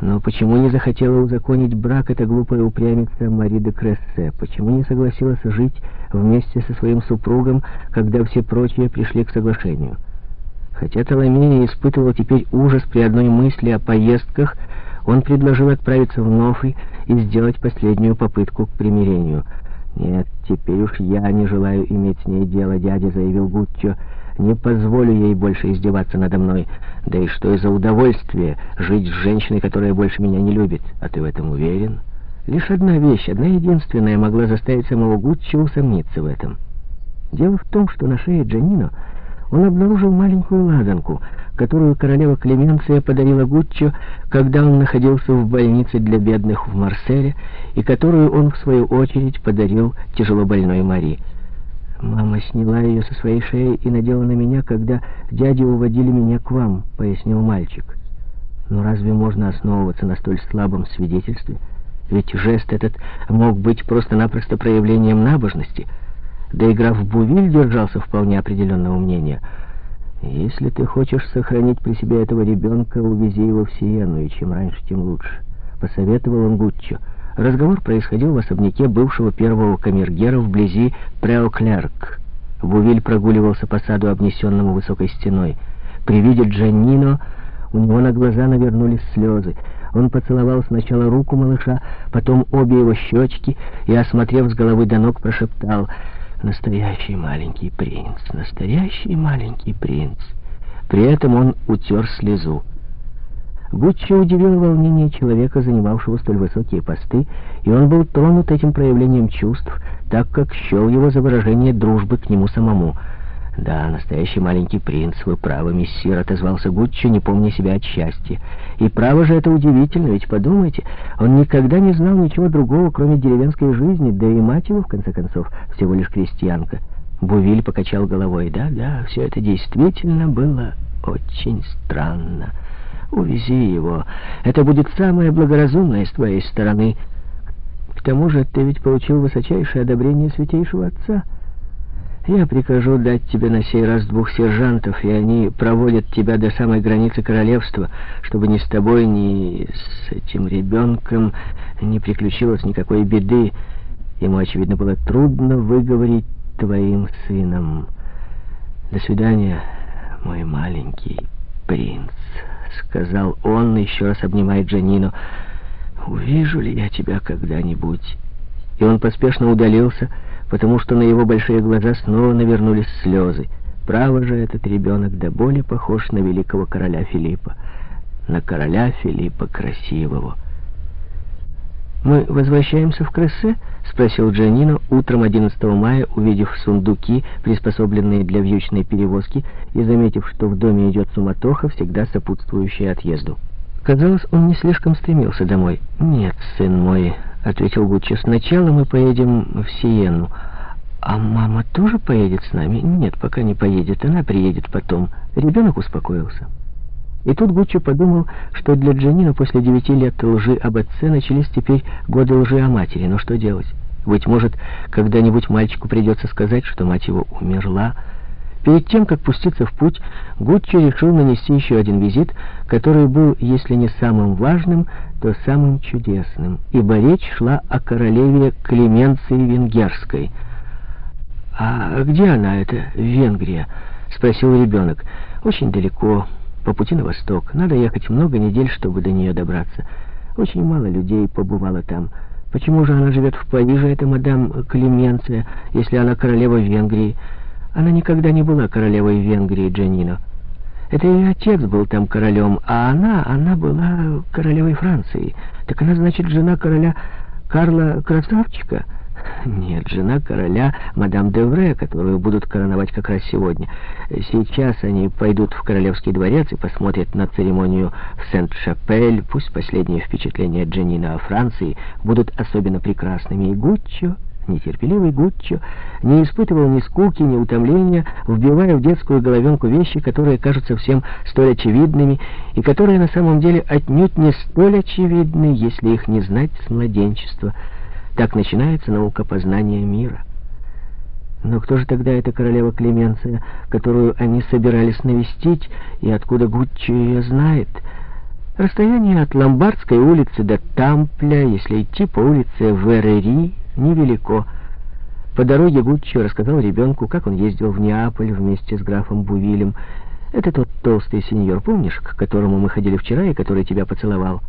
Но почему не захотела узаконить брак эта глупая упрямица Мари де Крессе? Почему не согласилась жить вместе со своим супругом, когда все прочие пришли к соглашению? Хотя Толомея испытывал теперь ужас при одной мысли о поездках, он предложил отправиться в Нофри и сделать последнюю попытку к примирению. «Нет, теперь уж я не желаю иметь с ней дело», — дядя заявил Гуччо. «Не позволю ей больше издеваться надо мной. Да и что из за удовольствие жить с женщиной, которая больше меня не любит? А ты в этом уверен?» Лишь одна вещь, одна единственная, могла заставить самого Гуччо усомниться в этом. Дело в том, что на шее Джанино он обнаружил маленькую ладанку, которую королева Клеменция подарила Гуччо, когда он находился в больнице для бедных в Марселе, и которую он, в свою очередь, подарил тяжелобольной Мари. «Мама сняла ее со своей шеи и надела на меня, когда дяди уводили меня к вам», — пояснил мальчик. «Но разве можно основываться на столь слабом свидетельстве? Ведь жест этот мог быть просто-напросто проявлением набожности». Да и граф Бувиль держался вполне определенного мнения. «Если ты хочешь сохранить при себе этого ребенка, увези его в Сиену, и чем раньше, тем лучше», — посоветовал он Гуччо. Разговор происходил в особняке бывшего первого камергера вблизи Преоклерк. Бувиль прогуливался по саду, обнесенному высокой стеной. При виде Джаннино у него на глаза навернулись слезы. Он поцеловал сначала руку малыша, потом обе его щечки и, осмотрев с головы до ног, прошептал — Настоящий маленький принц, настоящий маленький принц. При этом он утер слезу. Гуччи удивило волнение человека, занимавшего столь высокие посты, и он был тронут этим проявлением чувств, так как счел его за выражение дружбы к нему самому — «Да, настоящий маленький принц, вы правы, мессир», — отозвался Гуччо, не помня себя от счастья. «И право же это удивительно, ведь подумайте, он никогда не знал ничего другого, кроме деревенской жизни, да и мать его, в конце концов, всего лишь крестьянка». Бувиль покачал головой. «Да, да, все это действительно было очень странно. Увези его. Это будет самое благоразумное с твоей стороны. К тому же ты ведь получил высочайшее одобрение святейшего отца». Я прикажу дать тебе на сей раз двух сержантов, и они проводят тебя до самой границы королевства, чтобы ни с тобой, ни с этим ребенком не приключилось никакой беды. Ему, очевидно, было трудно выговорить твоим сыном. До свидания, мой маленький принц, сказал он, еще раз обнимая Джанину. Увижу ли я тебя когда-нибудь? И он поспешно удалился, потому что на его большие глаза снова навернулись слезы. Право же этот ребенок да более похож на великого короля Филиппа, на короля Филиппа Красивого. «Мы возвращаемся в Крессе?» — спросил Джанино утром 11 мая, увидев сундуки, приспособленные для вьючной перевозки, и заметив, что в доме идет суматоха, всегда сопутствующая отъезду. Казалось, он не слишком стремился домой. «Нет, сын мой», — ответил Гуччи, — «сначала мы поедем в Сиену». «А мама тоже поедет с нами?» «Нет, пока не поедет, она приедет потом». Ребенок успокоился. И тут Гуччи подумал, что для Джанина после девяти лет лжи об отце начались теперь годы лжи о матери. Но что делать? Быть может, когда-нибудь мальчику придется сказать, что мать его умерла, Перед тем, как пуститься в путь, Гуччи решил нанести еще один визит, который был, если не самым важным, то самым чудесным, ибо речь шла о королеве Клеменции Венгерской. «А где она, эта Венгрия?» — спросил ребенок. «Очень далеко, по пути на восток. Надо ехать много недель, чтобы до нее добраться. Очень мало людей побывало там. Почему же она живет в Париже, эта мадам Клеменция, если она королева Венгрии?» Она никогда не была королевой Венгрии, Джанино. Это ее отец был там королем, а она, она была королевой Франции. Так она, значит, жена короля Карла Красавчика? Нет, жена короля мадам Девре, которую будут короновать как раз сегодня. Сейчас они пойдут в королевский дворец и посмотрят на церемонию в Сент-Шапель. Пусть последние впечатления Джанина о Франции будут особенно прекрасными. И Гуччо нетерпеливый Гуччо не испытывал ни скуки, ни утомления, вбивая в детскую головенку вещи, которые кажутся всем столь очевидными, и которые на самом деле отнюдь не столь очевидны, если их не знать с младенчества. Так начинается наука познания мира. Но кто же тогда эта королева Клеменция, которую они собирались навестить, и откуда Гуччо ее знает? Расстояние от Ломбардской улицы до Тампля, если идти по улице Верери, невелико. По дороге Гуччо рассказал ребенку, как он ездил в Неаполь вместе с графом Бувилем. Это тот толстый сеньор, помнишь, к которому мы ходили вчера и который тебя поцеловал?